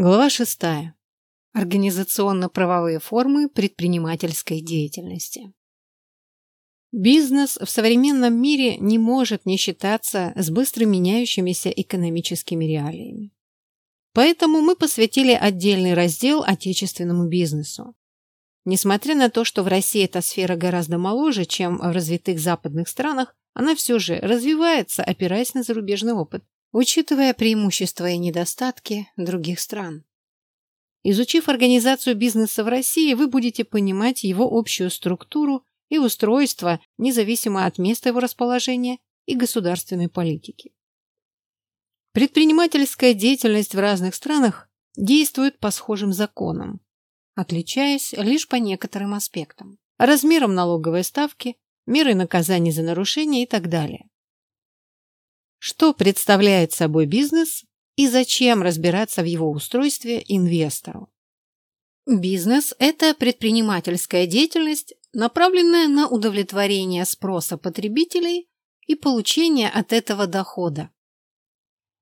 Глава 6. Организационно-правовые формы предпринимательской деятельности. Бизнес в современном мире не может не считаться с быстро меняющимися экономическими реалиями. Поэтому мы посвятили отдельный раздел отечественному бизнесу. Несмотря на то, что в России эта сфера гораздо моложе, чем в развитых западных странах, она все же развивается, опираясь на зарубежный опыт учитывая преимущества и недостатки других стран. Изучив организацию бизнеса в России, вы будете понимать его общую структуру и устройство, независимо от места его расположения и государственной политики. Предпринимательская деятельность в разных странах действует по схожим законам, отличаясь лишь по некоторым аспектам – размером налоговой ставки, мерой наказаний за нарушения и так далее. Что представляет собой бизнес и зачем разбираться в его устройстве инвестору? Бизнес – это предпринимательская деятельность, направленная на удовлетворение спроса потребителей и получение от этого дохода.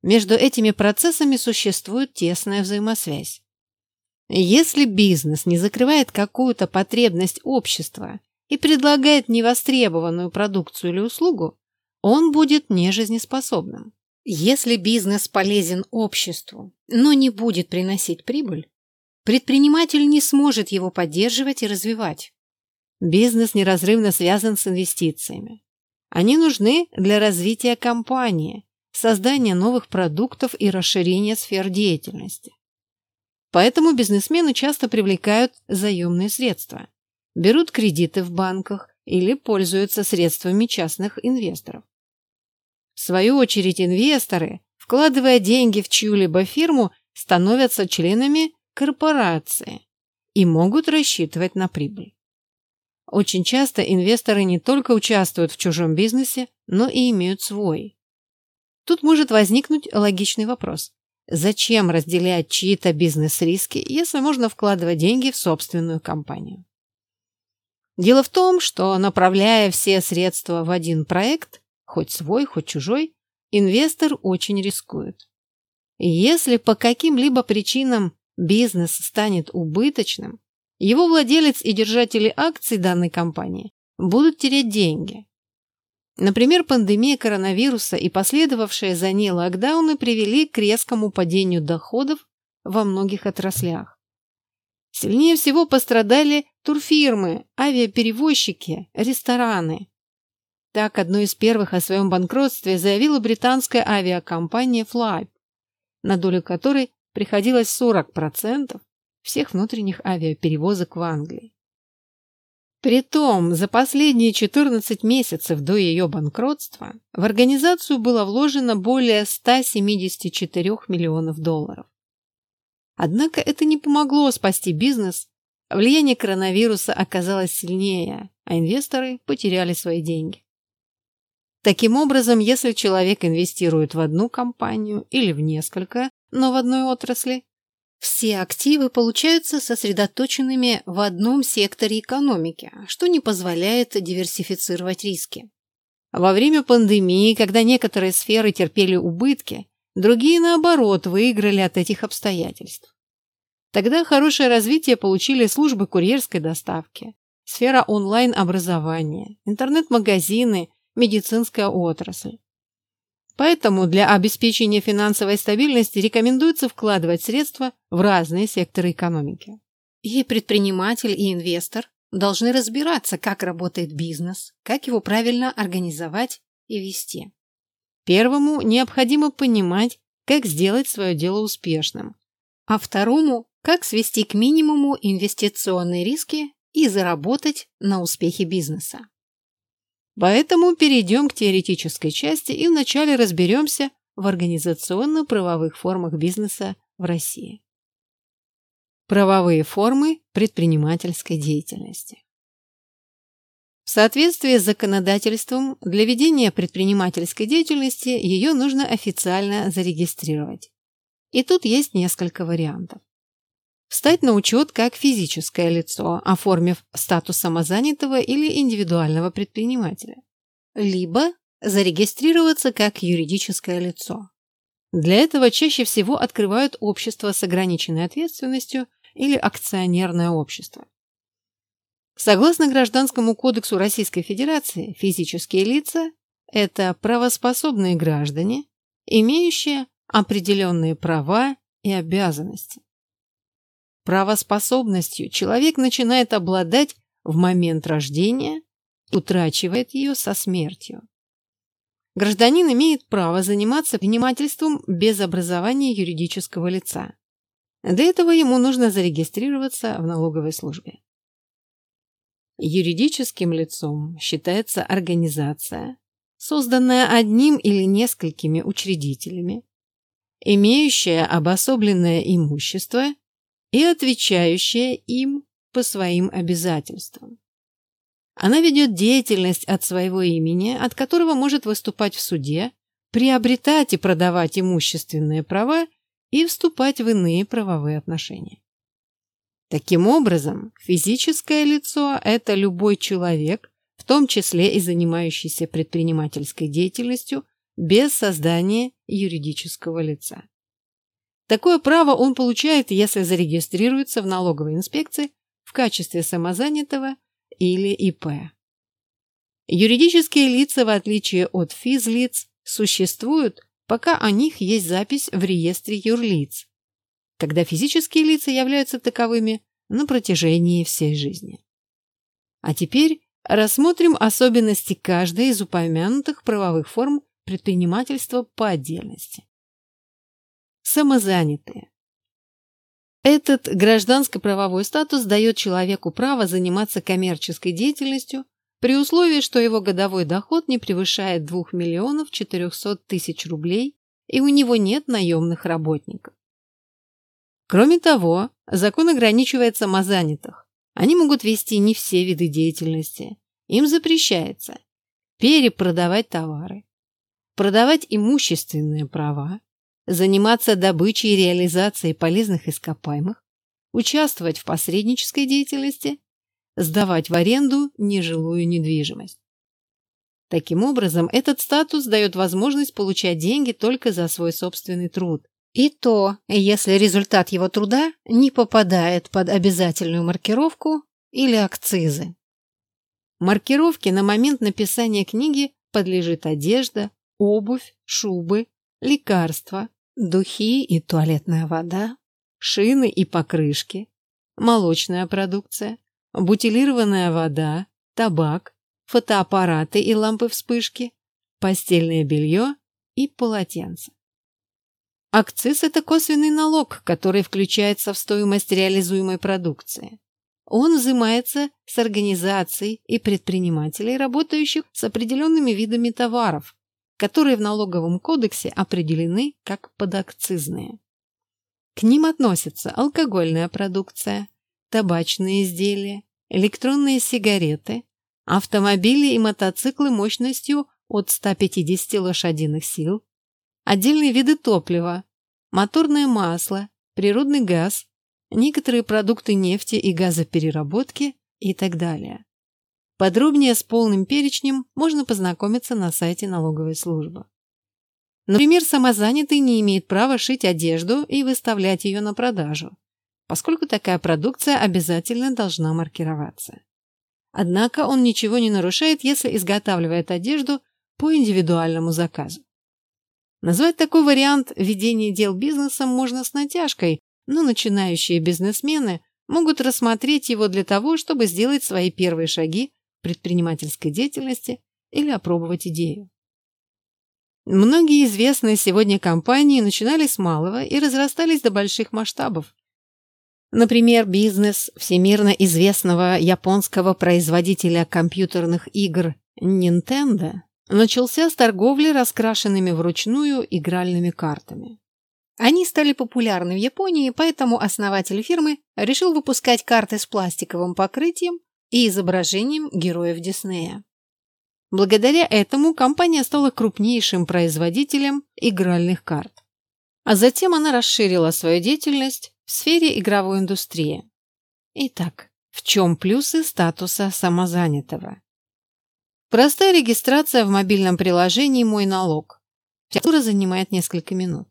Между этими процессами существует тесная взаимосвязь. Если бизнес не закрывает какую-то потребность общества и предлагает невостребованную продукцию или услугу, он будет нежизнеспособным. Если бизнес полезен обществу, но не будет приносить прибыль, предприниматель не сможет его поддерживать и развивать. Бизнес неразрывно связан с инвестициями. Они нужны для развития компании, создания новых продуктов и расширения сфер деятельности. Поэтому бизнесмены часто привлекают заемные средства, берут кредиты в банках или пользуются средствами частных инвесторов. В свою очередь инвесторы, вкладывая деньги в чью-либо фирму, становятся членами корпорации и могут рассчитывать на прибыль. Очень часто инвесторы не только участвуют в чужом бизнесе, но и имеют свой. Тут может возникнуть логичный вопрос. Зачем разделять чьи-то бизнес-риски, если можно вкладывать деньги в собственную компанию? Дело в том, что, направляя все средства в один проект, хоть свой, хоть чужой, инвестор очень рискует. Если по каким-либо причинам бизнес станет убыточным, его владелец и держатели акций данной компании будут терять деньги. Например, пандемия коронавируса и последовавшие за ней локдауны привели к резкому падению доходов во многих отраслях. Сильнее всего пострадали турфирмы, авиаперевозчики, рестораны. Так, одной из первых о своем банкротстве заявила британская авиакомпания Flybe, на долю которой приходилось 40% всех внутренних авиаперевозок в Англии. Притом, за последние 14 месяцев до ее банкротства в организацию было вложено более 174 миллионов долларов. Однако это не помогло спасти бизнес, влияние коронавируса оказалось сильнее, а инвесторы потеряли свои деньги. Таким образом, если человек инвестирует в одну компанию или в несколько, но в одной отрасли, все активы получаются сосредоточенными в одном секторе экономики, что не позволяет диверсифицировать риски. Во время пандемии, когда некоторые сферы терпели убытки, другие, наоборот, выиграли от этих обстоятельств. Тогда хорошее развитие получили службы курьерской доставки, сфера онлайн-образования, интернет-магазины медицинская отрасль. Поэтому для обеспечения финансовой стабильности рекомендуется вкладывать средства в разные секторы экономики. И предприниматель, и инвестор должны разбираться, как работает бизнес, как его правильно организовать и вести. Первому необходимо понимать, как сделать свое дело успешным, а второму – как свести к минимуму инвестиционные риски и заработать на успехе бизнеса. Поэтому перейдем к теоретической части и вначале разберемся в организационно-правовых формах бизнеса в России. Правовые формы предпринимательской деятельности. В соответствии с законодательством, для ведения предпринимательской деятельности ее нужно официально зарегистрировать. И тут есть несколько вариантов. Встать на учет как физическое лицо, оформив статус самозанятого или индивидуального предпринимателя. Либо зарегистрироваться как юридическое лицо. Для этого чаще всего открывают общество с ограниченной ответственностью или акционерное общество. Согласно Гражданскому кодексу Российской Федерации, физические лица – это правоспособные граждане, имеющие определенные права и обязанности. Правоспособностью человек начинает обладать в момент рождения утрачивает ее со смертью. Гражданин имеет право заниматься предпринимательством без образования юридического лица. Для этого ему нужно зарегистрироваться в налоговой службе. Юридическим лицом считается организация, созданная одним или несколькими учредителями, имеющая обособленное имущество и отвечающая им по своим обязательствам. Она ведет деятельность от своего имени, от которого может выступать в суде, приобретать и продавать имущественные права и вступать в иные правовые отношения. Таким образом, физическое лицо – это любой человек, в том числе и занимающийся предпринимательской деятельностью, без создания юридического лица. Такое право он получает, если зарегистрируется в налоговой инспекции в качестве самозанятого или ИП. Юридические лица, в отличие от физлиц, существуют, пока о них есть запись в реестре юрлиц, когда физические лица являются таковыми на протяжении всей жизни. А теперь рассмотрим особенности каждой из упомянутых правовых форм предпринимательства по отдельности. Самозанятые. Этот гражданско-правовой статус дает человеку право заниматься коммерческой деятельностью при условии, что его годовой доход не превышает 2 миллионов 400 тысяч рублей и у него нет наемных работников. Кроме того, закон ограничивает самозанятых. Они могут вести не все виды деятельности. Им запрещается перепродавать товары, продавать имущественные права, заниматься добычей и реализацией полезных ископаемых, участвовать в посреднической деятельности, сдавать в аренду нежилую недвижимость. Таким образом, этот статус дает возможность получать деньги только за свой собственный труд, и то, если результат его труда не попадает под обязательную маркировку или акцизы. Маркировке на момент написания книги подлежит одежда, обувь, шубы, лекарства, духи и туалетная вода, шины и покрышки, молочная продукция, бутилированная вода, табак, фотоаппараты и лампы-вспышки, постельное белье и полотенце. Акциз – это косвенный налог, который включается в стоимость реализуемой продукции. Он взимается с организаций и предпринимателей, работающих с определенными видами товаров, которые в налоговом кодексе определены как подакцизные. К ним относятся алкогольная продукция, табачные изделия, электронные сигареты, автомобили и мотоциклы мощностью от 150 лошадиных сил, отдельные виды топлива, моторное масло, природный газ, некоторые продукты нефти и газопереработки и так далее. Подробнее с полным перечнем можно познакомиться на сайте налоговой службы. Например, самозанятый не имеет права шить одежду и выставлять ее на продажу, поскольку такая продукция обязательно должна маркироваться. Однако он ничего не нарушает, если изготавливает одежду по индивидуальному заказу. Назвать такой вариант ведения дел бизнесом можно с натяжкой, но начинающие бизнесмены могут рассмотреть его для того, чтобы сделать свои первые шаги предпринимательской деятельности или опробовать идею. Многие известные сегодня компании начинали с малого и разрастались до больших масштабов. Например, бизнес всемирно известного японского производителя компьютерных игр Nintendo начался с торговли раскрашенными вручную игральными картами. Они стали популярны в Японии, поэтому основатель фирмы решил выпускать карты с пластиковым покрытием и изображением героев Диснея. Благодаря этому компания стала крупнейшим производителем игральных карт. А затем она расширила свою деятельность в сфере игровой индустрии. Итак, в чем плюсы статуса самозанятого? Простая регистрация в мобильном приложении «Мой налог». Процедура занимает несколько минут.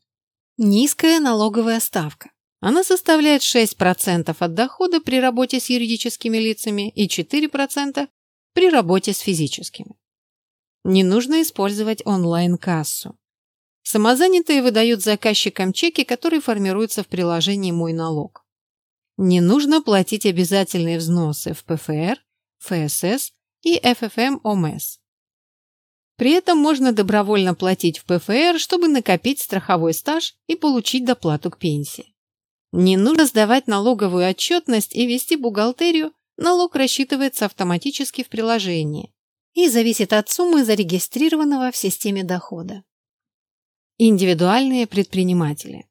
Низкая налоговая ставка. Она составляет 6% от дохода при работе с юридическими лицами и 4% при работе с физическими. Не нужно использовать онлайн-кассу. Самозанятые выдают заказчикам чеки, которые формируются в приложении «Мой налог». Не нужно платить обязательные взносы в ПФР, ФСС и ФФМ-ОМС. При этом можно добровольно платить в ПФР, чтобы накопить страховой стаж и получить доплату к пенсии. Не нужно сдавать налоговую отчетность и вести бухгалтерию, налог рассчитывается автоматически в приложении и зависит от суммы зарегистрированного в системе дохода. Индивидуальные предприниматели.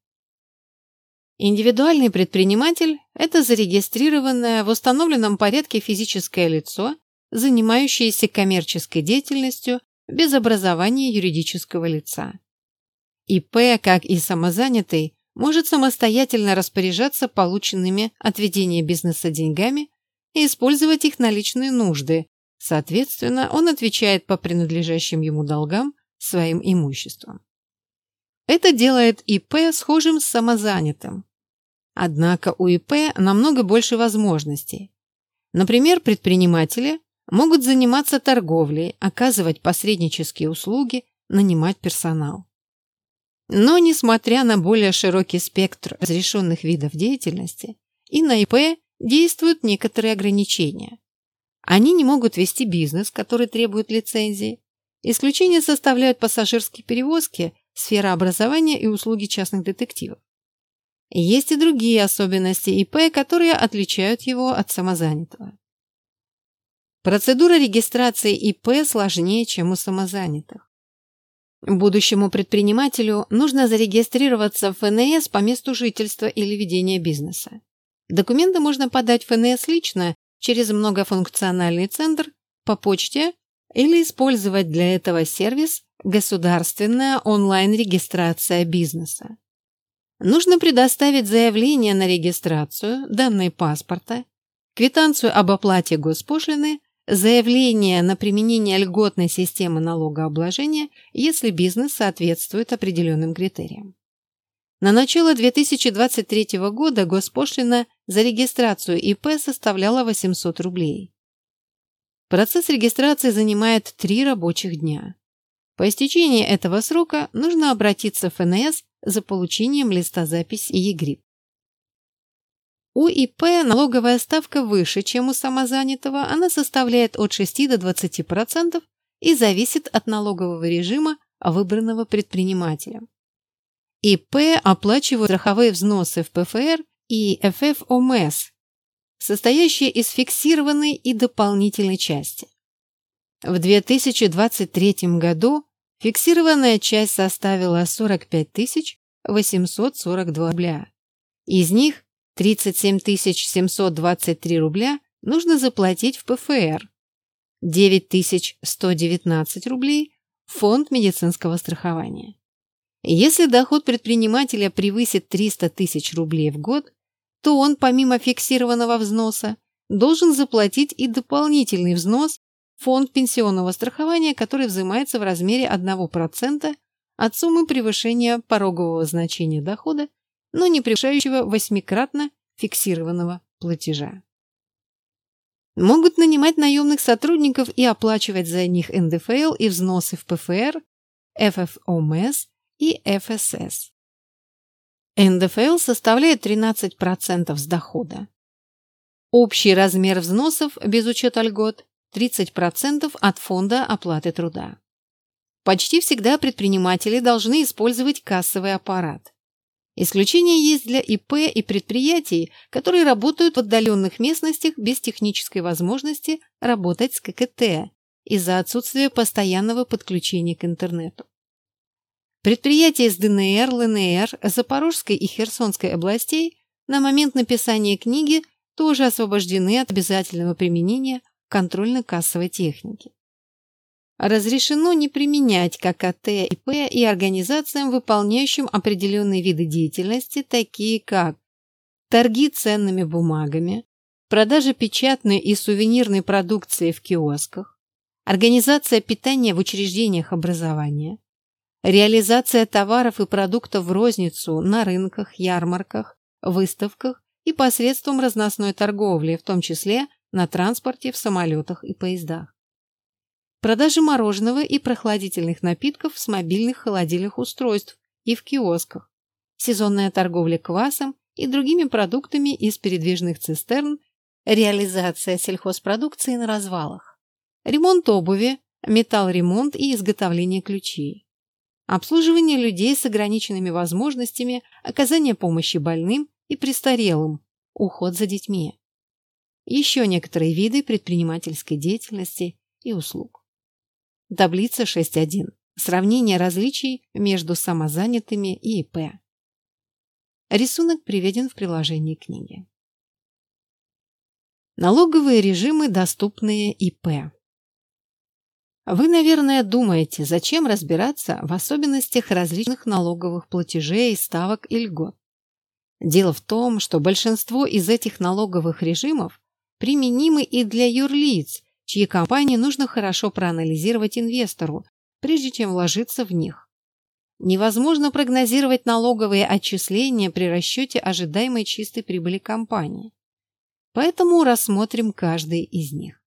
Индивидуальный предприниматель – это зарегистрированное в установленном порядке физическое лицо, занимающееся коммерческой деятельностью без образования юридического лица. ИП, как и самозанятый, может самостоятельно распоряжаться полученными от ведения бизнеса деньгами и использовать их на личные нужды, соответственно, он отвечает по принадлежащим ему долгам своим имуществом. Это делает ИП схожим с самозанятым. Однако у ИП намного больше возможностей. Например, предприниматели могут заниматься торговлей, оказывать посреднические услуги, нанимать персонал. Но, несмотря на более широкий спектр разрешенных видов деятельности, и на ИП действуют некоторые ограничения. Они не могут вести бизнес, который требует лицензии. Исключение составляют пассажирские перевозки, сфера образования и услуги частных детективов. Есть и другие особенности ИП, которые отличают его от самозанятого. Процедура регистрации ИП сложнее, чем у самозанятых. Будущему предпринимателю нужно зарегистрироваться в ФНС по месту жительства или ведения бизнеса. Документы можно подать в ФНС лично через многофункциональный центр, по почте или использовать для этого сервис «Государственная онлайн-регистрация бизнеса». Нужно предоставить заявление на регистрацию, данные паспорта, квитанцию об оплате госпошлины, заявление на применение льготной системы налогообложения, если бизнес соответствует определенным критериям. На начало 2023 года госпошлина за регистрацию ИП составляла 800 рублей. Процесс регистрации занимает три рабочих дня. По истечении этого срока нужно обратиться в ФНС за получением листа записи ЕГРИП. У ИП налоговая ставка выше, чем у самозанятого, она составляет от 6 до 20% и зависит от налогового режима, выбранного предпринимателем. ИП оплачивают страховые взносы в ПФР и ФФОМС, состоящие из фиксированной и дополнительной части. В 2023 году фиксированная часть составила 45 842 рубля. Из них 37 723 рубля нужно заплатить в ПФР, 9 119 рублей – фонд медицинского страхования. Если доход предпринимателя превысит 300 тысяч рублей в год, то он, помимо фиксированного взноса, должен заплатить и дополнительный взнос фонд пенсионного страхования, который взимается в размере 1% от суммы превышения порогового значения дохода, но не превышающего восьмикратно фиксированного платежа. Могут нанимать наемных сотрудников и оплачивать за них НДФЛ и взносы в ПФР, ФФОМС и ФСС. НДФЛ составляет 13% с дохода. Общий размер взносов без учета льгот 30% от фонда оплаты труда. Почти всегда предприниматели должны использовать кассовый аппарат. Исключения есть для ИП и предприятий, которые работают в отдаленных местностях без технической возможности работать с ККТ из-за отсутствия постоянного подключения к интернету. Предприятия из ДНР, ЛНР, Запорожской и Херсонской областей на момент написания книги тоже освобождены от обязательного применения контрольно-кассовой техники. Разрешено не применять ККТ, ИП и организациям, выполняющим определенные виды деятельности, такие как торги ценными бумагами, продажа печатной и сувенирной продукции в киосках, организация питания в учреждениях образования, реализация товаров и продуктов в розницу на рынках, ярмарках, выставках и посредством разносной торговли, в том числе на транспорте, в самолетах и поездах. Продажа мороженого и прохладительных напитков с мобильных холодильных устройств и в киосках. Сезонная торговля квасом и другими продуктами из передвижных цистерн, реализация сельхозпродукции на развалах. Ремонт обуви, металлремонт и изготовление ключей. Обслуживание людей с ограниченными возможностями, оказание помощи больным и престарелым, уход за детьми. Еще некоторые виды предпринимательской деятельности и услуг. Таблица 6.1. Сравнение различий между самозанятыми и ИП. Рисунок приведен в приложении книги. Налоговые режимы, доступные ИП. Вы, наверное, думаете, зачем разбираться в особенностях различных налоговых платежей, ставок и льгот. Дело в том, что большинство из этих налоговых режимов применимы и для юрлиц, чьи компании нужно хорошо проанализировать инвестору, прежде чем вложиться в них. Невозможно прогнозировать налоговые отчисления при расчете ожидаемой чистой прибыли компании. Поэтому рассмотрим каждый из них.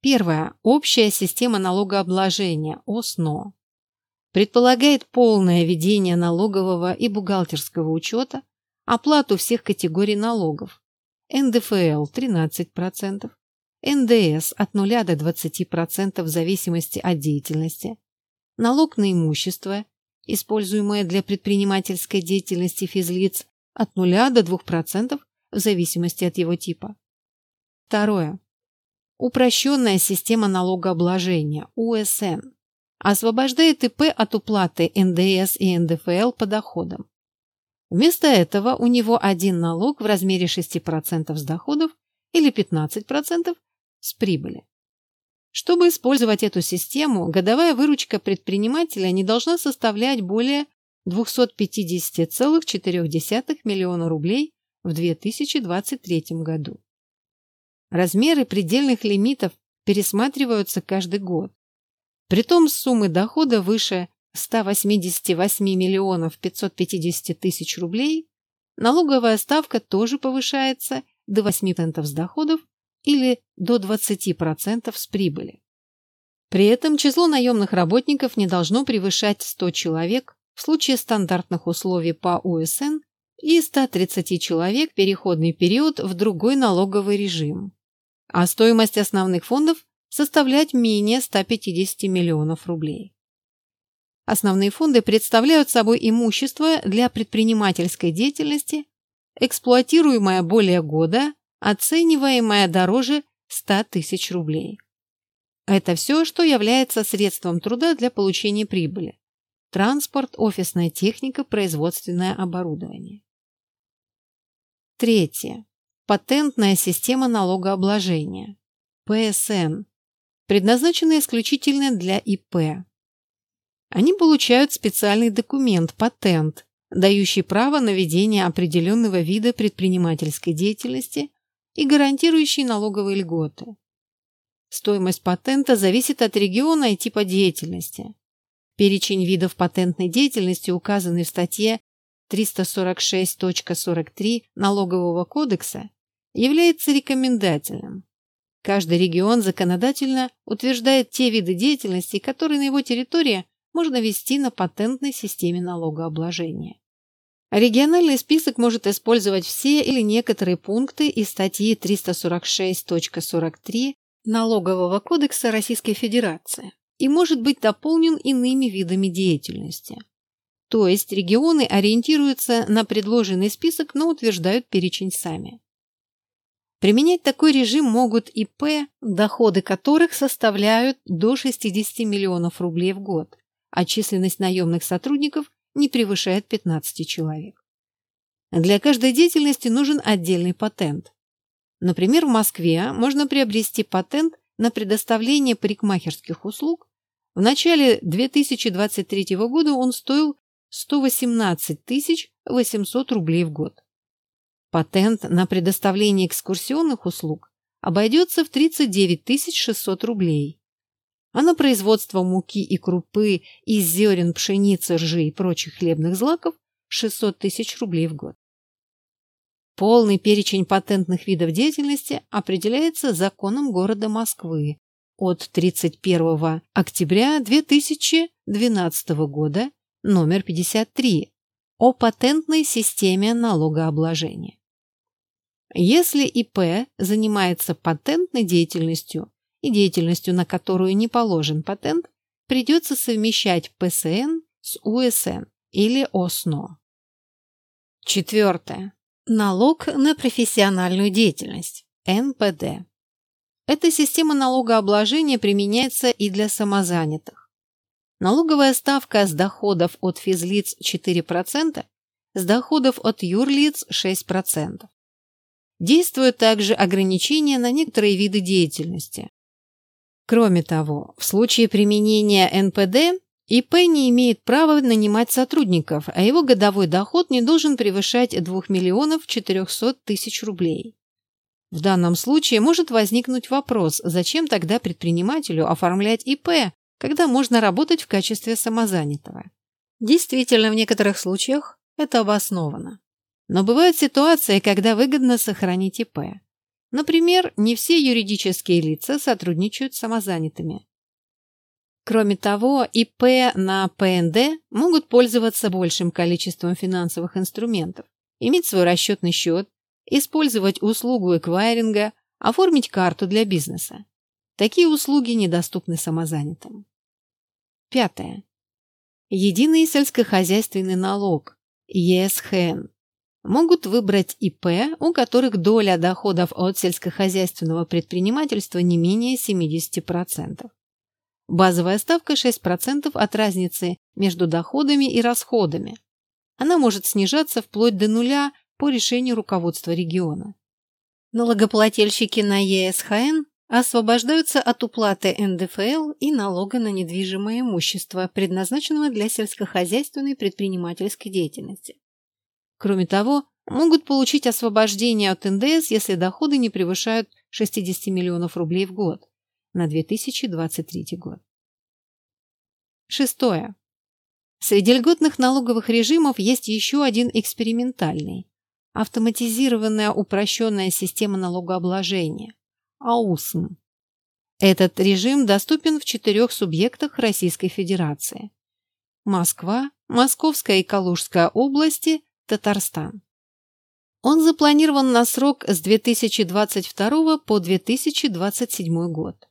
Первое. Общая система налогообложения, ОСНО. Предполагает полное ведение налогового и бухгалтерского учета, оплату всех категорий налогов, НДФЛ 13%, НДС от 0 до 20% в зависимости от деятельности, налог на имущество, используемое для предпринимательской деятельности физлиц от 0 до 2% в зависимости от его типа. Второе. Упрощенная система налогообложения, УСН, освобождает ИП от уплаты НДС и НДФЛ по доходам. Вместо этого у него один налог в размере 6% с доходов или 15% с прибыли. Чтобы использовать эту систему, годовая выручка предпринимателя не должна составлять более 250,4 миллиона рублей в 2023 году. Размеры предельных лимитов пересматриваются каждый год. Притом суммы дохода выше 188 миллионов 550 тысяч рублей налоговая ставка тоже повышается до 8% с доходов или до 20% с прибыли. При этом число наемных работников не должно превышать 100 человек в случае стандартных условий по УСН и 130 человек переходный период в другой налоговый режим. А стоимость основных фондов составлять менее 150 миллионов рублей. Основные фонды представляют собой имущество для предпринимательской деятельности, эксплуатируемое более года, оцениваемое дороже 100 тысяч рублей. Это все, что является средством труда для получения прибыли. Транспорт, офисная техника, производственное оборудование. Третье. Патентная система налогообложения. ПСН. Предназначена исключительно для ИП. Они получают специальный документ, патент, дающий право на ведение определенного вида предпринимательской деятельности и гарантирующий налоговые льготы. Стоимость патента зависит от региона и типа деятельности. Перечень видов патентной деятельности, указанный в статье 346.43 Налогового кодекса, является рекомендательным. Каждый регион законодательно утверждает те виды деятельности, которые на его территории можно вести на патентной системе налогообложения. Региональный список может использовать все или некоторые пункты из статьи 346.43 Налогового кодекса Российской Федерации и может быть дополнен иными видами деятельности. То есть регионы ориентируются на предложенный список, но утверждают перечень сами. Применять такой режим могут ИП, доходы которых составляют до 60 миллионов рублей в год, а численность наемных сотрудников не превышает 15 человек. Для каждой деятельности нужен отдельный патент. Например, в Москве можно приобрести патент на предоставление парикмахерских услуг. В начале 2023 года он стоил 118 800 рублей в год. Патент на предоставление экскурсионных услуг обойдется в 39 600 рублей. А на производство муки и крупы из зерен пшеницы, ржи и прочих хлебных злаков 600 тысяч рублей в год. Полный перечень патентных видов деятельности определяется законом города Москвы от 31 октября 2012 года номер 53 о патентной системе налогообложения. Если ИП занимается патентной деятельностью и деятельностью, на которую не положен патент, придется совмещать ПСН с УСН или ОСНО. Четвертое. Налог на профессиональную деятельность. НПД. Эта система налогообложения применяется и для самозанятых. Налоговая ставка с доходов от физлиц 4%, с доходов от юрлиц 6%. Действуют также ограничения на некоторые виды деятельности. Кроме того, в случае применения НПД ИП не имеет права нанимать сотрудников, а его годовой доход не должен превышать 2 миллионов 400 тысяч рублей. В данном случае может возникнуть вопрос, зачем тогда предпринимателю оформлять ИП, когда можно работать в качестве самозанятого. Действительно, в некоторых случаях это обосновано. Но бывают ситуации, когда выгодно сохранить ИП. Например, не все юридические лица сотрудничают с самозанятыми. Кроме того, ИП на ПНД могут пользоваться большим количеством финансовых инструментов, иметь свой расчетный счет, использовать услугу эквайринга, оформить карту для бизнеса. Такие услуги недоступны самозанятым. Пятое. Единый сельскохозяйственный налог, ЕСХН, могут выбрать ИП, у которых доля доходов от сельскохозяйственного предпринимательства не менее 70%. Базовая ставка 6% от разницы между доходами и расходами. Она может снижаться вплоть до нуля по решению руководства региона. Налогоплательщики на ЕСХН освобождаются от уплаты НДФЛ и налога на недвижимое имущество, предназначенного для сельскохозяйственной предпринимательской деятельности. Кроме того, могут получить освобождение от НДС, если доходы не превышают 60 миллионов рублей в год на 2023 год. Шестое. Среди льготных налоговых режимов есть еще один экспериментальный – автоматизированная упрощенная система налогообложения – АУСН. Этот режим доступен в четырех субъектах Российской Федерации – Москва, Московская и Калужская области, Татарстан. Он запланирован на срок с 2022 по 2027 год.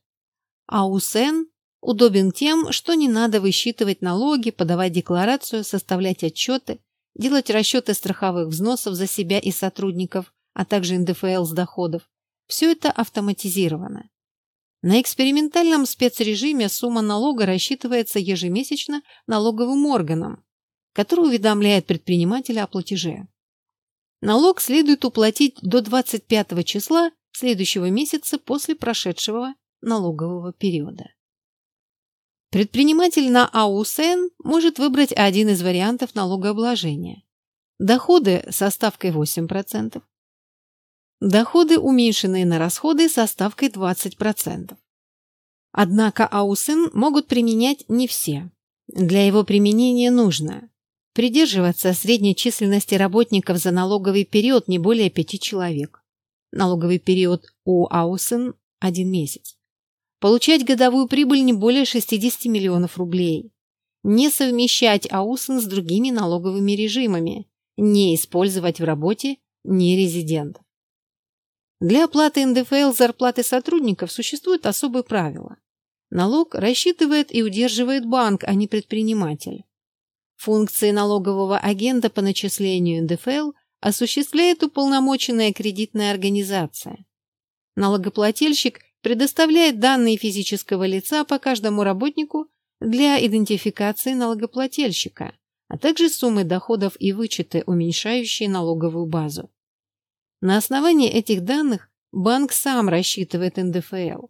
А УСН удобен тем, что не надо высчитывать налоги, подавать декларацию, составлять отчеты, делать расчеты страховых взносов за себя и сотрудников, а также НДФЛ с доходов. Все это автоматизировано. На экспериментальном спецрежиме сумма налога рассчитывается ежемесячно налоговым органом, который уведомляет предпринимателя о платеже. Налог следует уплатить до 25 числа следующего месяца после прошедшего налогового периода. Предприниматель на АУСН может выбрать один из вариантов налогообложения. Доходы со ставкой 8%. Доходы, уменьшенные на расходы, со ставкой 20%. Однако АУСН могут применять не все. Для его применения нужно Придерживаться средней численности работников за налоговый период не более пяти человек. Налоговый период у Аусен – один месяц. Получать годовую прибыль не более 60 миллионов рублей. Не совмещать Аусен с другими налоговыми режимами. Не использовать в работе нерезидентов. Для оплаты НДФЛ зарплаты сотрудников существуют особые правила. Налог рассчитывает и удерживает банк, а не предприниматель. Функции налогового агента по начислению НДФЛ осуществляет уполномоченная кредитная организация. Налогоплательщик предоставляет данные физического лица по каждому работнику для идентификации налогоплательщика, а также суммы доходов и вычеты, уменьшающие налоговую базу. На основании этих данных банк сам рассчитывает НДФЛ.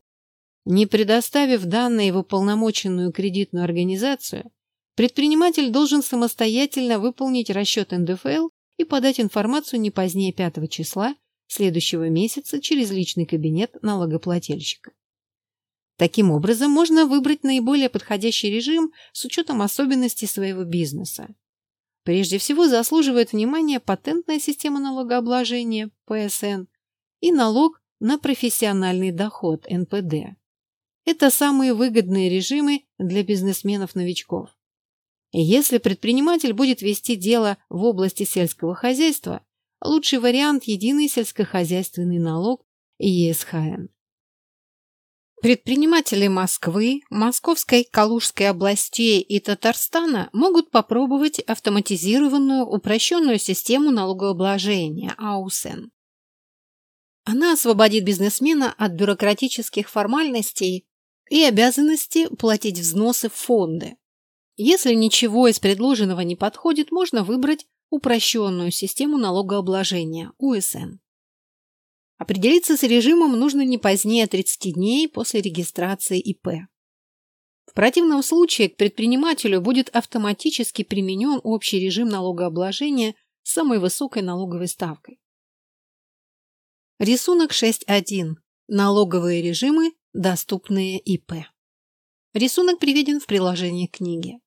Не предоставив данные в уполномоченную кредитную организацию, Предприниматель должен самостоятельно выполнить расчет НДФЛ и подать информацию не позднее 5 числа следующего месяца через личный кабинет налогоплательщика. Таким образом, можно выбрать наиболее подходящий режим с учетом особенностей своего бизнеса. Прежде всего заслуживает внимания патентная система налогообложения ПСН и налог на профессиональный доход НПД. Это самые выгодные режимы для бизнесменов-новичков. Если предприниматель будет вести дело в области сельского хозяйства, лучший вариант – единый сельскохозяйственный налог ЕСХН. Предприниматели Москвы, Московской, Калужской областей и Татарстана могут попробовать автоматизированную упрощенную систему налогообложения АУСН. Она освободит бизнесмена от бюрократических формальностей и обязанности платить взносы в фонды. Если ничего из предложенного не подходит, можно выбрать упрощенную систему налогообложения УСН. Определиться с режимом нужно не позднее 30 дней после регистрации ИП. В противном случае к предпринимателю будет автоматически применен общий режим налогообложения с самой высокой налоговой ставкой. Рисунок 6.1. Налоговые режимы, доступные ИП. Рисунок приведен в приложении книги.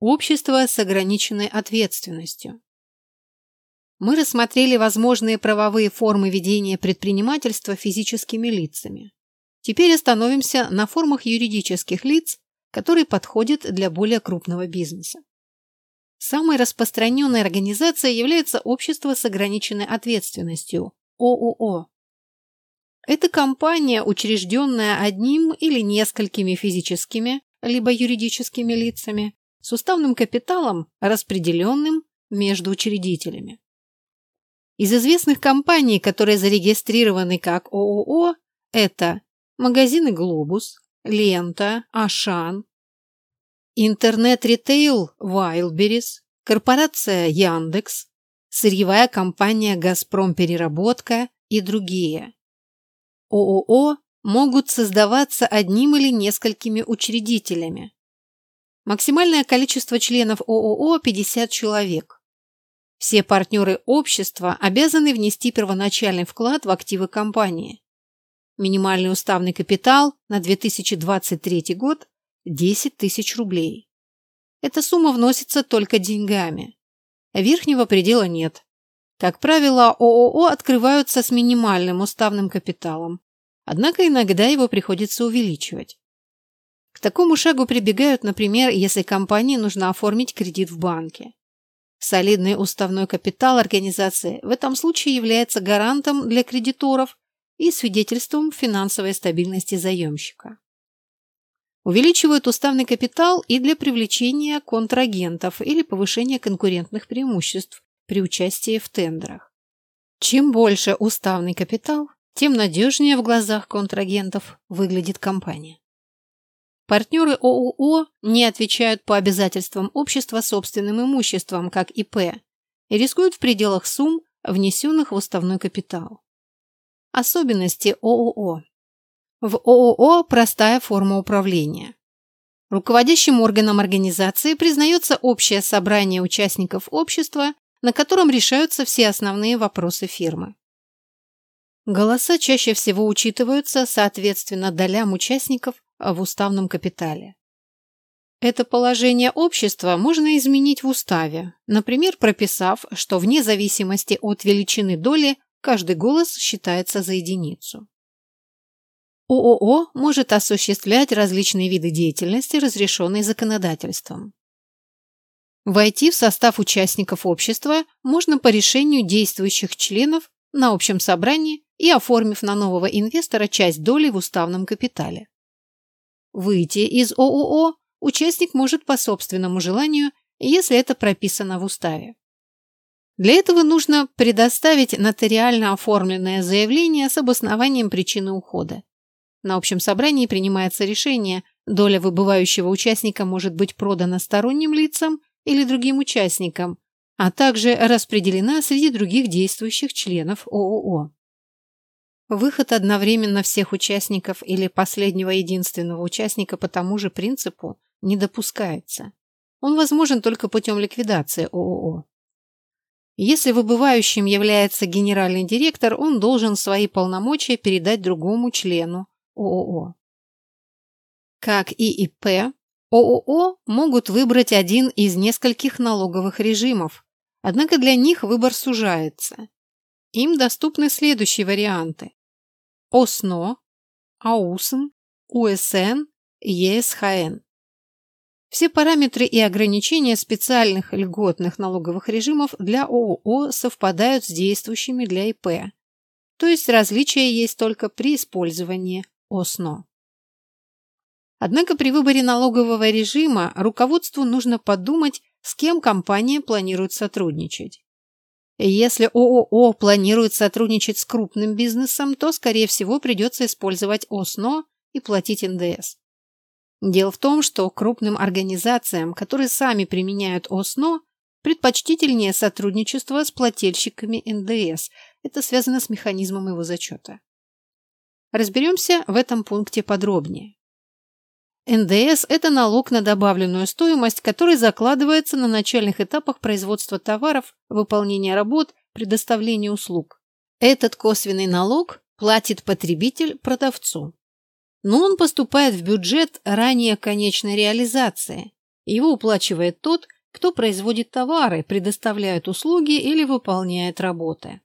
Общество с ограниченной ответственностью. Мы рассмотрели возможные правовые формы ведения предпринимательства физическими лицами. Теперь остановимся на формах юридических лиц, которые подходят для более крупного бизнеса. Самой распространенной организацией является общество с ограниченной ответственностью – ООО. Это компания, учрежденная одним или несколькими физическими либо юридическими лицами с уставным капиталом, распределенным между учредителями. Из известных компаний, которые зарегистрированы как ООО, это магазины «Глобус», «Лента», «Ашан», интернет-ритейл «Вайлберис», корпорация «Яндекс», сырьевая компания «Газпром Переработка» и другие. ООО могут создаваться одним или несколькими учредителями. Максимальное количество членов ООО – 50 человек. Все партнеры общества обязаны внести первоначальный вклад в активы компании. Минимальный уставный капитал на 2023 год – 10 тысяч рублей. Эта сумма вносится только деньгами. Верхнего предела нет. Как правило, ООО открываются с минимальным уставным капиталом, однако иногда его приходится увеличивать. К такому шагу прибегают, например, если компании нужно оформить кредит в банке. Солидный уставной капитал организации в этом случае является гарантом для кредиторов и свидетельством финансовой стабильности заемщика. Увеличивают уставный капитал и для привлечения контрагентов или повышения конкурентных преимуществ при участии в тендерах. Чем больше уставный капитал, тем надежнее в глазах контрагентов выглядит компания. Партнеры ООО не отвечают по обязательствам общества собственным имуществом, как ИП, и рискуют в пределах сумм, внесенных в уставной капитал. Особенности ООО. В ООО простая форма управления. Руководящим органом организации признается общее собрание участников общества, на котором решаются все основные вопросы фирмы. Голоса чаще всего учитываются соответственно долям участников в уставном капитале. Это положение общества можно изменить в уставе, например, прописав, что вне зависимости от величины доли каждый голос считается за единицу. ООО может осуществлять различные виды деятельности, разрешенные законодательством. Войти в состав участников общества можно по решению действующих членов на общем собрании и оформив на нового инвестора часть доли в уставном капитале. Выйти из ООО участник может по собственному желанию, если это прописано в уставе. Для этого нужно предоставить нотариально оформленное заявление с обоснованием причины ухода. На общем собрании принимается решение, доля выбывающего участника может быть продана сторонним лицам или другим участникам, а также распределена среди других действующих членов ООО. Выход одновременно всех участников или последнего единственного участника по тому же принципу не допускается. Он возможен только путем ликвидации ООО. Если выбывающим является генеральный директор, он должен свои полномочия передать другому члену ООО. Как и ИП, ООО могут выбрать один из нескольких налоговых режимов, однако для них выбор сужается. Им доступны следующие варианты. ОСНО, АУСН, УСН, ЕСХН. Все параметры и ограничения специальных льготных налоговых режимов для ООО совпадают с действующими для ИП, то есть различия есть только при использовании ОСНО. Однако при выборе налогового режима руководству нужно подумать, с кем компания планирует сотрудничать. Если ООО планирует сотрудничать с крупным бизнесом, то, скорее всего, придется использовать ОСНО и платить НДС. Дело в том, что крупным организациям, которые сами применяют ОСНО, предпочтительнее сотрудничество с плательщиками НДС. Это связано с механизмом его зачета. Разберемся в этом пункте подробнее. НДС – это налог на добавленную стоимость, который закладывается на начальных этапах производства товаров, выполнения работ, предоставления услуг. Этот косвенный налог платит потребитель продавцу но он поступает в бюджет ранее конечной реализации. Его уплачивает тот, кто производит товары, предоставляет услуги или выполняет работы.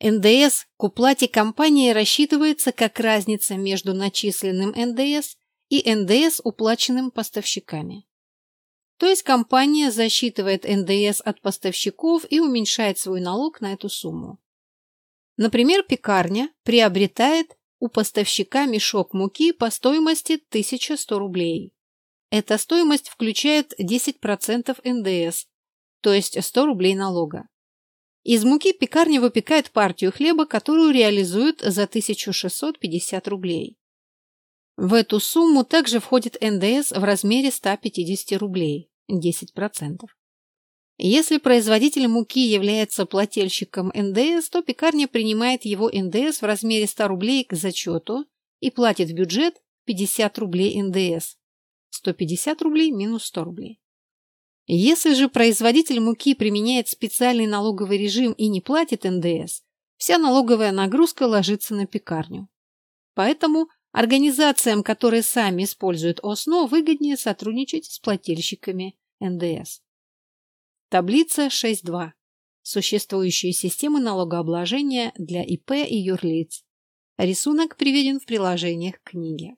НДС к уплате компании рассчитывается как разница между начисленным НДС и НДС, уплаченным поставщиками. То есть компания засчитывает НДС от поставщиков и уменьшает свой налог на эту сумму. Например, пекарня приобретает у поставщика мешок муки по стоимости 1100 рублей. Эта стоимость включает 10% НДС, то есть 100 рублей налога. Из муки пекарня выпекает партию хлеба, которую реализует за 1650 рублей. В эту сумму также входит НДС в размере 150 рублей, 10%. Если производитель муки является плательщиком НДС, то пекарня принимает его НДС в размере 100 рублей к зачету и платит в бюджет 50 рублей НДС. 150 рублей минус 100 рублей. Если же производитель муки применяет специальный налоговый режим и не платит НДС, вся налоговая нагрузка ложится на пекарню. Поэтому организациям, которые сами используют ОСНО, выгоднее сотрудничать с плательщиками НДС. Таблица 6.2. Существующие системы налогообложения для ИП и юрлиц. Рисунок приведен в приложениях к книге.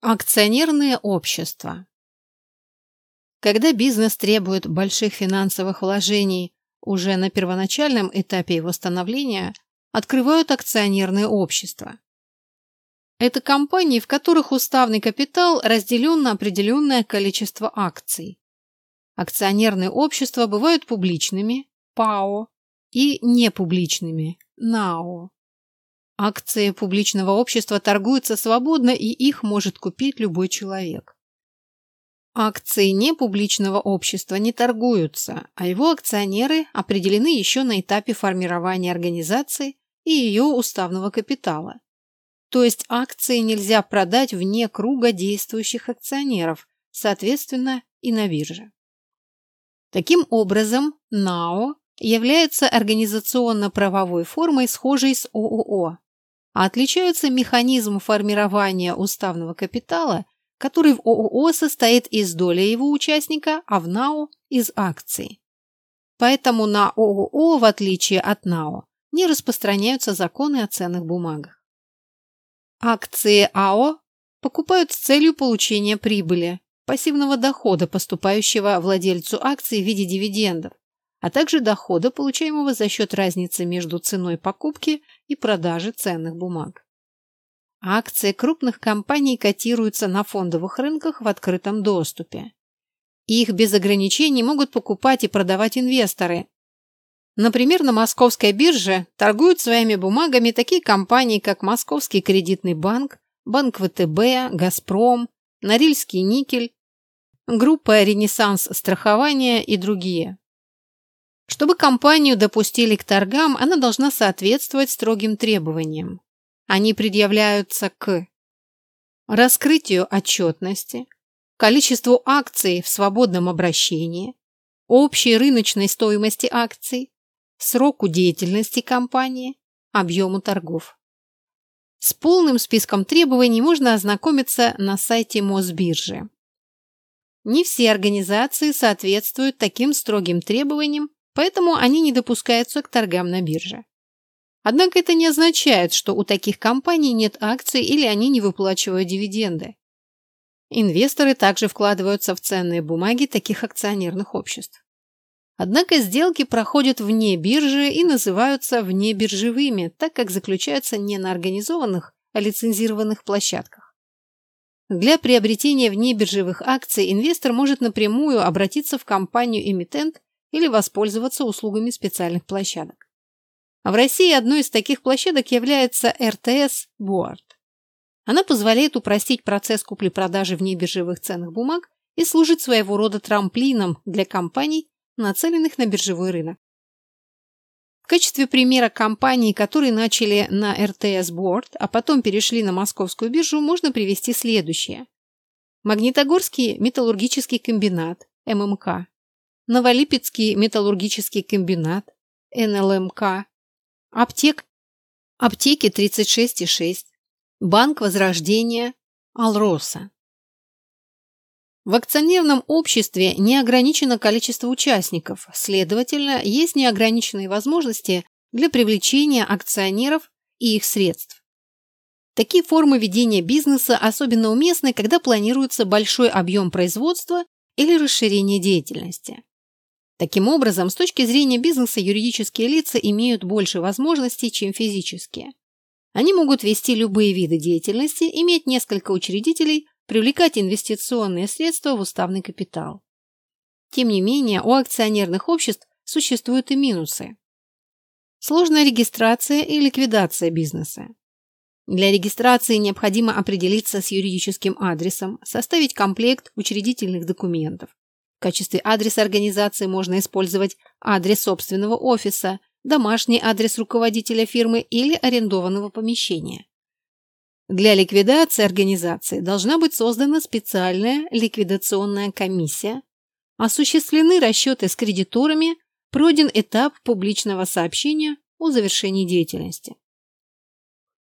Акционерные общества. Когда бизнес требует больших финансовых вложений уже на первоначальном этапе его становления, открывают акционерные общества. Это компании, в которых уставный капитал разделен на определенное количество акций. Акционерные общества бывают публичными – ПАО и непубличными – НАО. Акции публичного общества торгуются свободно, и их может купить любой человек. Акции непубличного общества не торгуются, а его акционеры определены еще на этапе формирования организации и ее уставного капитала. То есть акции нельзя продать вне круга действующих акционеров, соответственно, и на бирже. Таким образом, НАО является организационно-правовой формой, схожей с ООО, а отличается механизм формирования уставного капитала, который в ООО состоит из доли его участника, а в НАО – из акций. Поэтому на ООО, в отличие от НАО, не распространяются законы о ценных бумагах. Акции АО покупают с целью получения прибыли, пассивного дохода, поступающего владельцу акций в виде дивидендов, а также дохода, получаемого за счет разницы между ценой покупки и продажи ценных бумаг. Акции крупных компаний котируются на фондовых рынках в открытом доступе. Их без ограничений могут покупать и продавать инвесторы. Например, на московской бирже торгуют своими бумагами такие компании, как Московский кредитный банк, Банк ВТБ, Газпром, Норильский никель, группа «Ренессанс страхования» и другие. Чтобы компанию допустили к торгам, она должна соответствовать строгим требованиям. Они предъявляются к раскрытию отчетности, количеству акций в свободном обращении, общей рыночной стоимости акций, сроку деятельности компании, объему торгов. С полным списком требований можно ознакомиться на сайте Мосбиржи. Не все организации соответствуют таким строгим требованиям, поэтому они не допускаются к торгам на бирже. Однако это не означает, что у таких компаний нет акций или они не выплачивают дивиденды. Инвесторы также вкладываются в ценные бумаги таких акционерных обществ. Однако сделки проходят вне биржи и называются внебиржевыми, так как заключаются не на организованных, а лицензированных площадках. Для приобретения внебиржевых акций инвестор может напрямую обратиться в компанию-эмитент или воспользоваться услугами специальных площадок. В России одной из таких площадок является РТС Board. Она позволяет упростить процесс купли-продажи внебиржевых ценных бумаг и служит своего рода трамплином для компаний, нацеленных на биржевой рынок. В качестве примера компаний, которые начали на РТС Board, а потом перешли на московскую биржу, можно привести следующее. Магнитогорский металлургический комбинат, ММК, Новолипецкий металлургический комбинат, НЛМК, Аптек, Аптеки 36,6, Банк Возрождения, Алроса. В акционерном обществе не ограничено количество участников, следовательно, есть неограниченные возможности для привлечения акционеров и их средств. Такие формы ведения бизнеса особенно уместны, когда планируется большой объем производства или расширение деятельности. Таким образом, с точки зрения бизнеса юридические лица имеют больше возможностей, чем физические. Они могут вести любые виды деятельности, иметь несколько учредителей, привлекать инвестиционные средства в уставный капитал. Тем не менее, у акционерных обществ существуют и минусы. Сложная регистрация и ликвидация бизнеса. Для регистрации необходимо определиться с юридическим адресом, составить комплект учредительных документов. В качестве адреса организации можно использовать адрес собственного офиса, домашний адрес руководителя фирмы или арендованного помещения. Для ликвидации организации должна быть создана специальная ликвидационная комиссия, осуществлены расчеты с кредиторами, пройден этап публичного сообщения о завершении деятельности.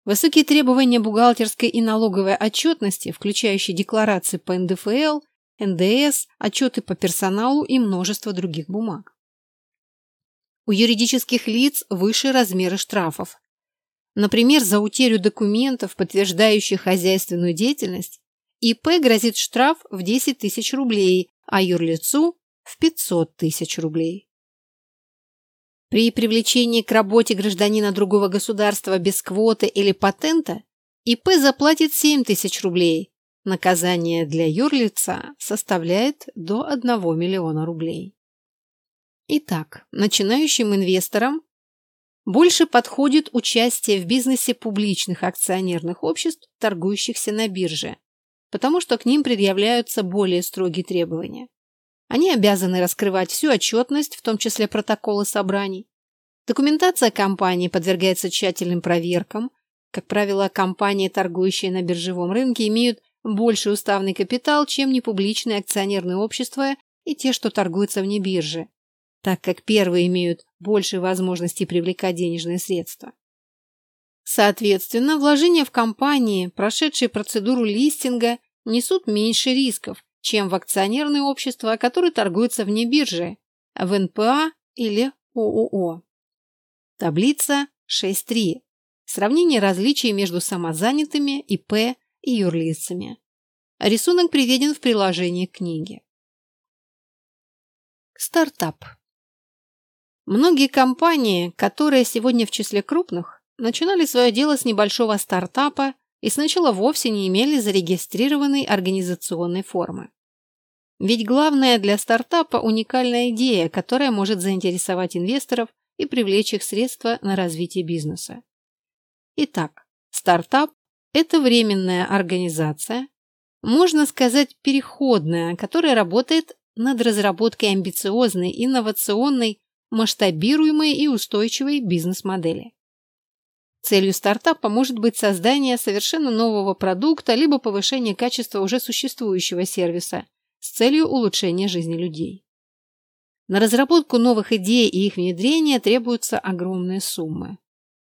Высокие требования бухгалтерской и налоговой отчетности, включающие декларации по НДФЛ, НДС, отчеты по персоналу и множество других бумаг. У юридических лиц выше размеры штрафов, Например, за утерю документов, подтверждающих хозяйственную деятельность, ИП грозит штраф в 10 тысяч рублей, а юрлицу – в 500 тысяч рублей. При привлечении к работе гражданина другого государства без квоты или патента ИП заплатит 7 тысяч рублей. Наказание для юрлица составляет до 1 миллиона рублей. Итак, начинающим инвесторам больше подходит участие в бизнесе публичных акционерных обществ, торгующихся на бирже, потому что к ним предъявляются более строгие требования. Они обязаны раскрывать всю отчетность, в том числе протоколы собраний. Документация компании подвергается тщательным проверкам. Как правило, компании, торгующие на биржевом рынке, имеют больший уставный капитал, чем непубличные акционерные общества и те, что торгуются вне биржи так как первые имеют больше возможностей привлекать денежные средства. Соответственно, вложения в компании, прошедшие процедуру листинга, несут меньше рисков, чем в акционерные общества, которые торгуются вне биржи, в НПА или ООО. Таблица 6.3. Сравнение различий между самозанятыми, ИП и юрлицами. Рисунок приведен в приложении к книге. Стартап. Многие компании, которые сегодня в числе крупных, начинали свое дело с небольшого стартапа и сначала вовсе не имели зарегистрированной организационной формы. Ведь главное для стартапа – уникальная идея, которая может заинтересовать инвесторов и привлечь их средства на развитие бизнеса. Итак, стартап – это временная организация, можно сказать переходная, которая работает над разработкой амбициозной, инновационной масштабируемой и устойчивой бизнес-модели. Целью стартапа может быть создание совершенно нового продукта либо повышение качества уже существующего сервиса с целью улучшения жизни людей. На разработку новых идей и их внедрение требуются огромные суммы.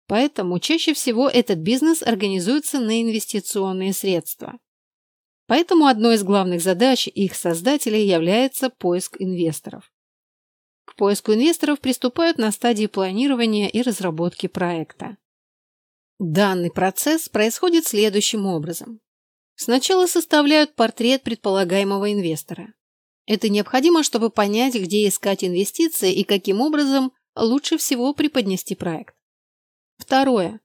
Поэтому чаще всего этот бизнес организуется на инвестиционные средства. Поэтому одной из главных задач их создателей является поиск инвесторов. К поиску инвесторов приступают на стадии планирования и разработки проекта. Данный процесс происходит следующим образом. Сначала составляют портрет предполагаемого инвестора. Это необходимо, чтобы понять, где искать инвестиции и каким образом лучше всего преподнести проект. Второе.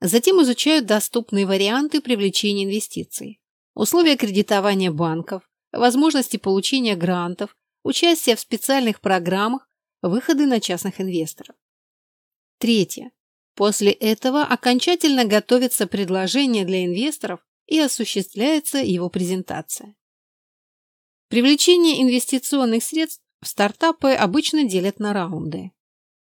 Затем изучают доступные варианты привлечения инвестиций, условия кредитования банков, возможности получения грантов, участие в специальных программах, выходы на частных инвесторов. Третье. После этого окончательно готовится предложение для инвесторов и осуществляется его презентация. Привлечение инвестиционных средств в стартапы обычно делят на раунды.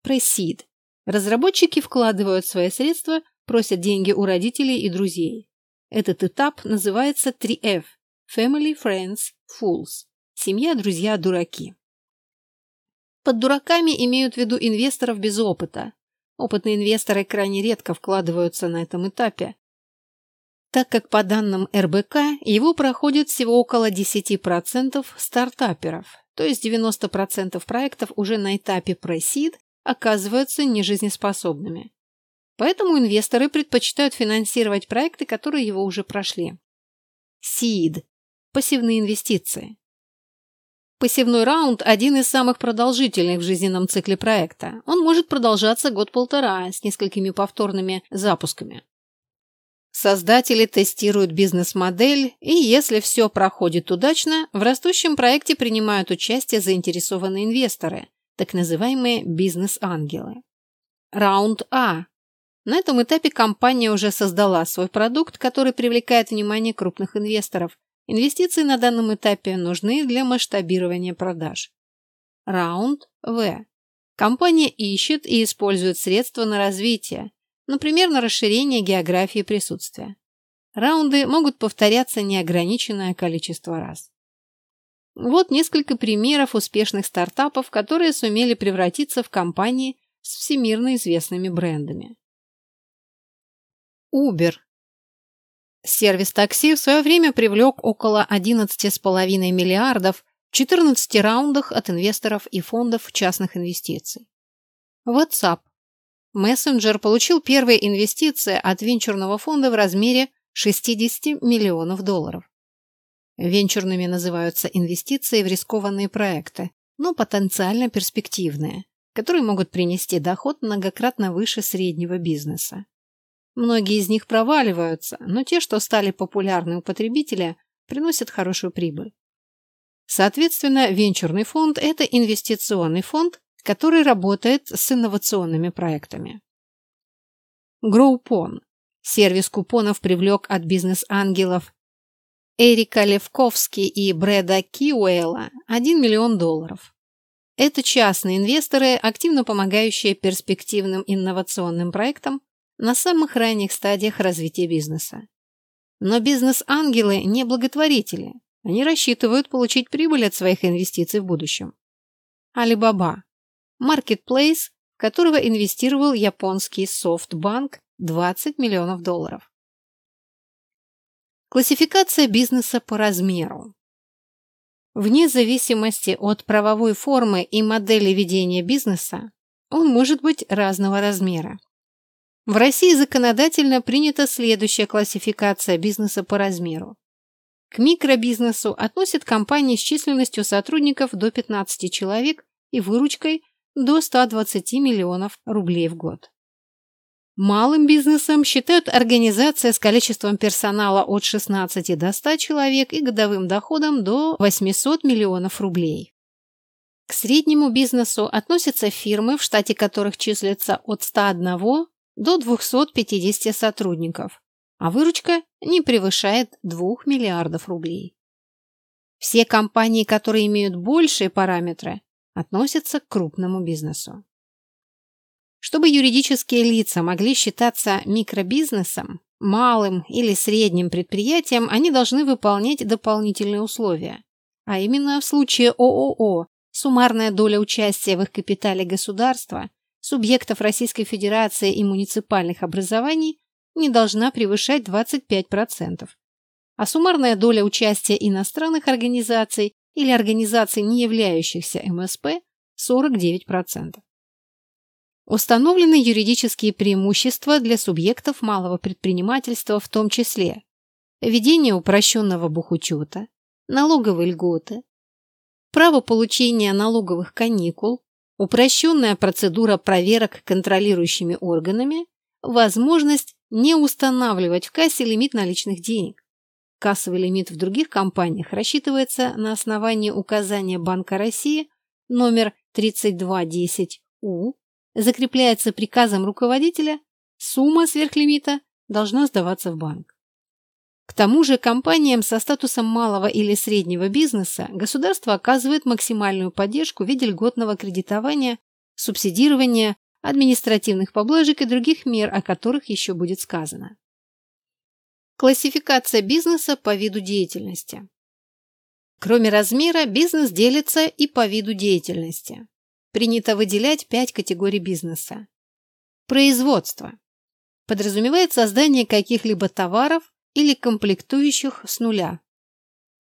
Pre-seed. Разработчики вкладывают свои средства, просят деньги у родителей и друзей. Этот этап называется 3F – Family, Friends, Fools – семья, друзья, дураки. Под дураками имеют в виду инвесторов без опыта. Опытные инвесторы крайне редко вкладываются на этом этапе, так как по данным РБК его проходит всего около 10% стартаперов, то есть 90% проектов уже на этапе pre оказываются нежизнеспособными. Поэтому инвесторы предпочитают финансировать проекты, которые его уже прошли. Seed – пассивные инвестиции. Пассивной раунд – один из самых продолжительных в жизненном цикле проекта. Он может продолжаться год-полтора с несколькими повторными запусками. Создатели тестируют бизнес-модель, и если все проходит удачно, в растущем проекте принимают участие заинтересованные инвесторы, так называемые бизнес-ангелы. Раунд А. На этом этапе компания уже создала свой продукт, который привлекает внимание крупных инвесторов. Инвестиции на данном этапе нужны для масштабирования продаж. Раунд В. Компания ищет и использует средства на развитие, например, на расширение географии присутствия. Раунды могут повторяться неограниченное количество раз. Вот несколько примеров успешных стартапов, которые сумели превратиться в компании с всемирно известными брендами. Uber. Сервис такси в свое время привлек около 11,5 миллиардов в 14 раундах от инвесторов и фондов частных инвестиций. WhatsApp Мессенджер получил первые инвестиции от венчурного фонда в размере 60 миллионов долларов. Венчурными называются инвестиции в рискованные проекты, но потенциально перспективные, которые могут принести доход многократно выше среднего бизнеса. Многие из них проваливаются, но те, что стали популярны у потребителя, приносят хорошую прибыль. Соответственно, венчурный фонд – это инвестиционный фонд, который работает с инновационными проектами. Groupon. Сервис купонов привлек от бизнес-ангелов Эрика Левковски и Брэда Киуэлла 1 миллион долларов. Это частные инвесторы, активно помогающие перспективным инновационным проектам на самых ранних стадиях развития бизнеса. Но бизнес-ангелы не благотворители. Они рассчитывают получить прибыль от своих инвестиций в будущем. Alibaba маркетплейс, в которого инвестировал японский софтбанк 20 миллионов долларов. Классификация бизнеса по размеру. Вне зависимости от правовой формы и модели ведения бизнеса, он может быть разного размера. В России законодательно принята следующая классификация бизнеса по размеру. К микробизнесу относят компании с численностью сотрудников до 15 человек и выручкой до 120 миллионов рублей в год. Малым бизнесом считают организация с количеством персонала от 16 до 100 человек и годовым доходом до 800 миллионов рублей. К среднему бизнесу относятся фирмы, в штате которых числится от 101 до 250 сотрудников, а выручка не превышает 2 миллиардов рублей. Все компании, которые имеют большие параметры, относятся к крупному бизнесу. Чтобы юридические лица могли считаться микробизнесом, малым или средним предприятием, они должны выполнять дополнительные условия. А именно в случае ООО суммарная доля участия в их капитале государства, субъектов Российской Федерации и муниципальных образований не должна превышать 25%, а суммарная доля участия иностранных организаций или организаций, не являющихся МСП, 49%. Установлены юридические преимущества для субъектов малого предпринимательства, в том числе введение упрощенного бухучета, налоговые льготы, право получения налоговых каникул, упрощенная процедура проверок контролирующими органами, возможность не устанавливать в кассе лимит наличных денег. Кассовый лимит в других компаниях рассчитывается на основании указания Банка России номер 3210У, закрепляется приказом руководителя, сумма сверхлимита должна сдаваться в банк. К тому же компаниям со статусом малого или среднего бизнеса государство оказывает максимальную поддержку в виде льготного кредитования, субсидирования, административных поблажек и других мер, о которых еще будет сказано. Классификация бизнеса по виду деятельности. Кроме размера, бизнес делится и по виду деятельности. Принято выделять пять категорий бизнеса. Производство. Подразумевает создание каких-либо товаров или комплектующих с нуля.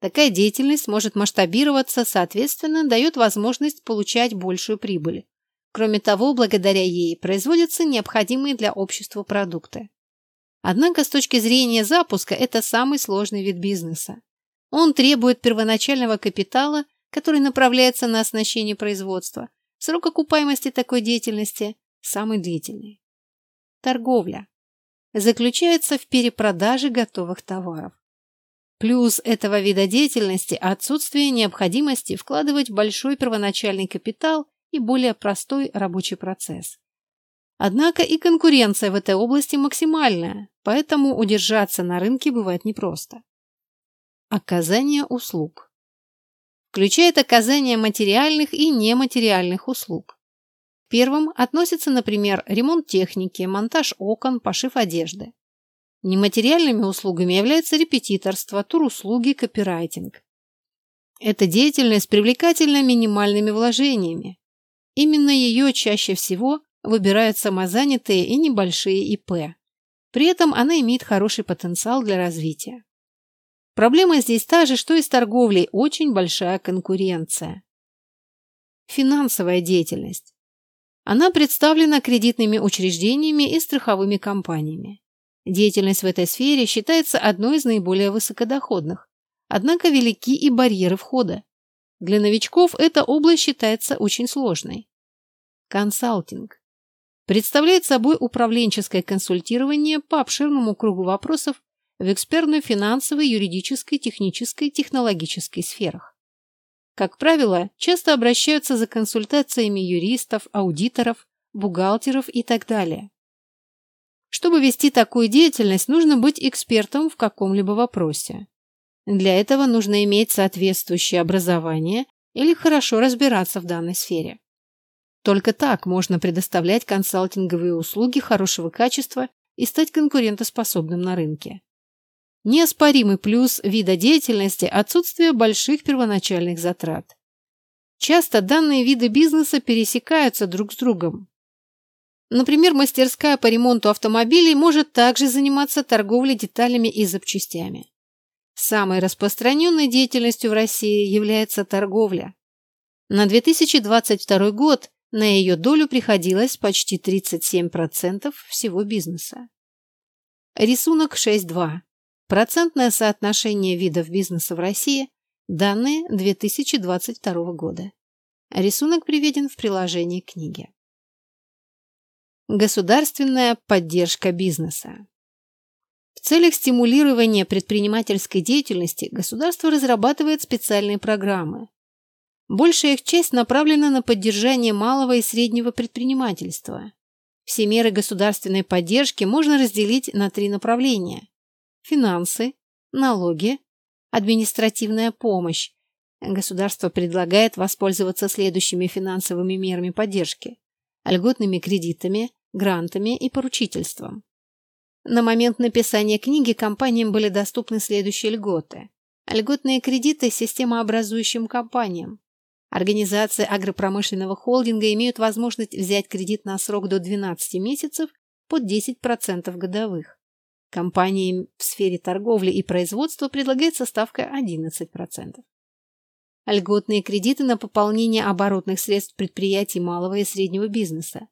Такая деятельность может масштабироваться, соответственно, дает возможность получать большую прибыль. Кроме того, благодаря ей производятся необходимые для общества продукты. Однако с точки зрения запуска это самый сложный вид бизнеса. Он требует первоначального капитала, который направляется на оснащение производства. Срок окупаемости такой деятельности самый длительный. Торговля. Заключается в перепродаже готовых товаров. Плюс этого вида деятельности – отсутствие необходимости вкладывать большой первоначальный капитал и более простой рабочий процесс. Однако и конкуренция в этой области максимальная, поэтому удержаться на рынке бывает непросто. Оказание услуг. Включает оказание материальных и нематериальных услуг. Первым относится, например, ремонт техники, монтаж окон, пошив одежды. Нематериальными услугами являются репетиторство, туруслуги, копирайтинг. Эта деятельность привлекательна минимальными вложениями. Именно ее чаще всего выбирают самозанятые и небольшие ИП. При этом она имеет хороший потенциал для развития. Проблема здесь та же, что и с торговлей, очень большая конкуренция. Финансовая деятельность. Она представлена кредитными учреждениями и страховыми компаниями. Деятельность в этой сфере считается одной из наиболее высокодоходных. Однако велики и барьеры входа. Для новичков эта область считается очень сложной. Консалтинг представляет собой управленческое консультирование по обширному кругу вопросов в экспертной, финансовой, юридической, технической, технологической сферах. Как правило, часто обращаются за консультациями юристов, аудиторов, бухгалтеров и так далее. Чтобы вести такую деятельность, нужно быть экспертом в каком-либо вопросе. Для этого нужно иметь соответствующее образование или хорошо разбираться в данной сфере. Только так можно предоставлять консалтинговые услуги хорошего качества и стать конкурентоспособным на рынке. Неоспоримый плюс вида деятельности – отсутствие больших первоначальных затрат. Часто данные виды бизнеса пересекаются друг с другом. Например, мастерская по ремонту автомобилей может также заниматься торговлей деталями и запчастями. Самой распространенной деятельностью в России является торговля. На 2022 год на ее долю приходилось почти 37% всего бизнеса. Рисунок 6.2. Процентное соотношение видов бизнеса в России. Данные 2022 года. Рисунок приведен в приложении книги. Государственная поддержка бизнеса. В целях стимулирования предпринимательской деятельности государство разрабатывает специальные программы. Большая их часть направлена на поддержание малого и среднего предпринимательства. Все меры государственной поддержки можно разделить на три направления финансы, налоги, административная помощь. Государство предлагает воспользоваться следующими финансовыми мерами поддержки – льготными кредитами, грантами и поручительством. На момент написания книги компаниям были доступны следующие льготы. Льготные кредиты системообразующим компаниям, Организации агропромышленного холдинга имеют возможность взять кредит на срок до 12 месяцев под 10% годовых. Компаниям в сфере торговли и производства предлагается ставка 11%. Льготные кредиты на пополнение оборотных средств предприятий малого и среднего бизнеса.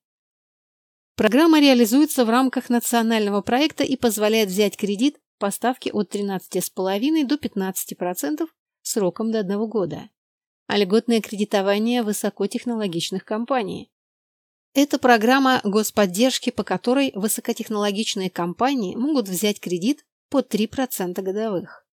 Программа реализуется в рамках национального проекта и позволяет взять кредит по ставке от 13,5 до 15% сроком до одного года. А льготное кредитование высокотехнологичных компаний. Это программа господдержки, по которой высокотехнологичные компании могут взять кредит под 3% годовых.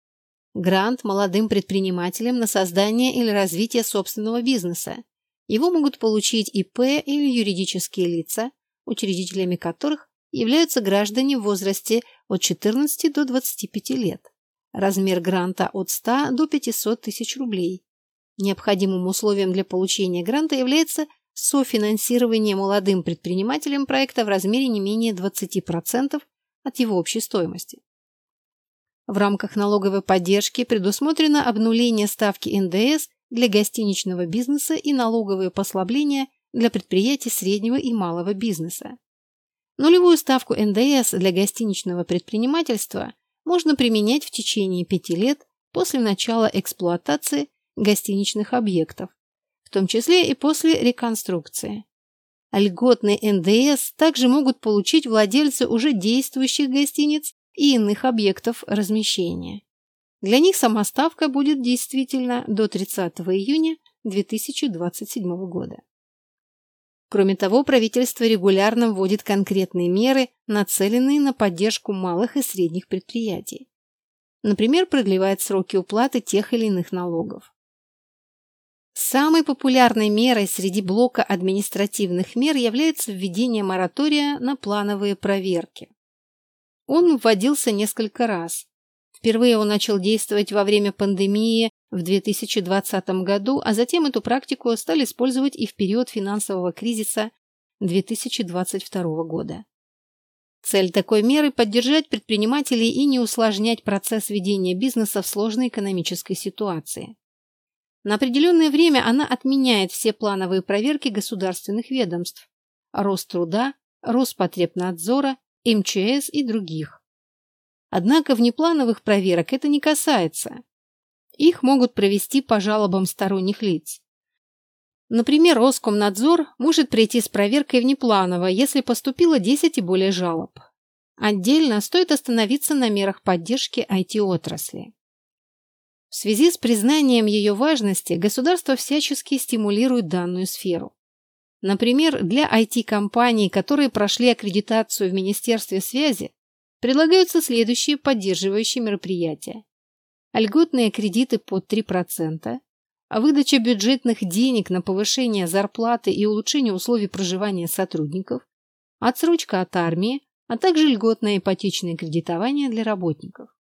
Грант молодым предпринимателям на создание или развитие собственного бизнеса. Его могут получить ИП или юридические лица, учредителями которых являются граждане в возрасте от 14 до 25 лет. Размер гранта от 100 до 500 тысяч рублей. Необходимым условием для получения гранта является софинансирование молодым предпринимателям проекта в размере не менее 20% от его общей стоимости. В рамках налоговой поддержки предусмотрено обнуление ставки НДС для гостиничного бизнеса и налоговые послабления для предприятий среднего и малого бизнеса. Нулевую ставку НДС для гостиничного предпринимательства можно применять в течение пяти лет после начала эксплуатации гостиничных объектов, в том числе и после реконструкции. Льготный НДС также могут получить владельцы уже действующих гостиниц и иных объектов размещения. Для них сама ставка будет действительно до 30 июня 2027 года. Кроме того, правительство регулярно вводит конкретные меры, нацеленные на поддержку малых и средних предприятий. Например, продлевает сроки уплаты тех или иных налогов. Самой популярной мерой среди блока административных мер является введение моратория на плановые проверки. Он вводился несколько раз. Впервые он начал действовать во время пандемии в 2020 году, а затем эту практику стали использовать и в период финансового кризиса 2022 года. Цель такой меры – поддержать предпринимателей и не усложнять процесс ведения бизнеса в сложной экономической ситуации. На определенное время она отменяет все плановые проверки государственных ведомств – Роструда, Роспотребнадзора, МЧС и других. Однако внеплановых проверок это не касается. Их могут провести по жалобам сторонних лиц. Например, Роскомнадзор может прийти с проверкой внепланово, если поступило 10 и более жалоб. Отдельно стоит остановиться на мерах поддержки IT-отрасли. В связи с признанием ее важности государство всячески стимулирует данную сферу. Например, для IT-компаний, которые прошли аккредитацию в Министерстве связи, предлагаются следующие поддерживающие мероприятия льготные кредиты под 3%, а выдача бюджетных денег на повышение зарплаты и улучшение условий проживания сотрудников, отсрочка от армии, а также льготное ипотечное кредитование для работников.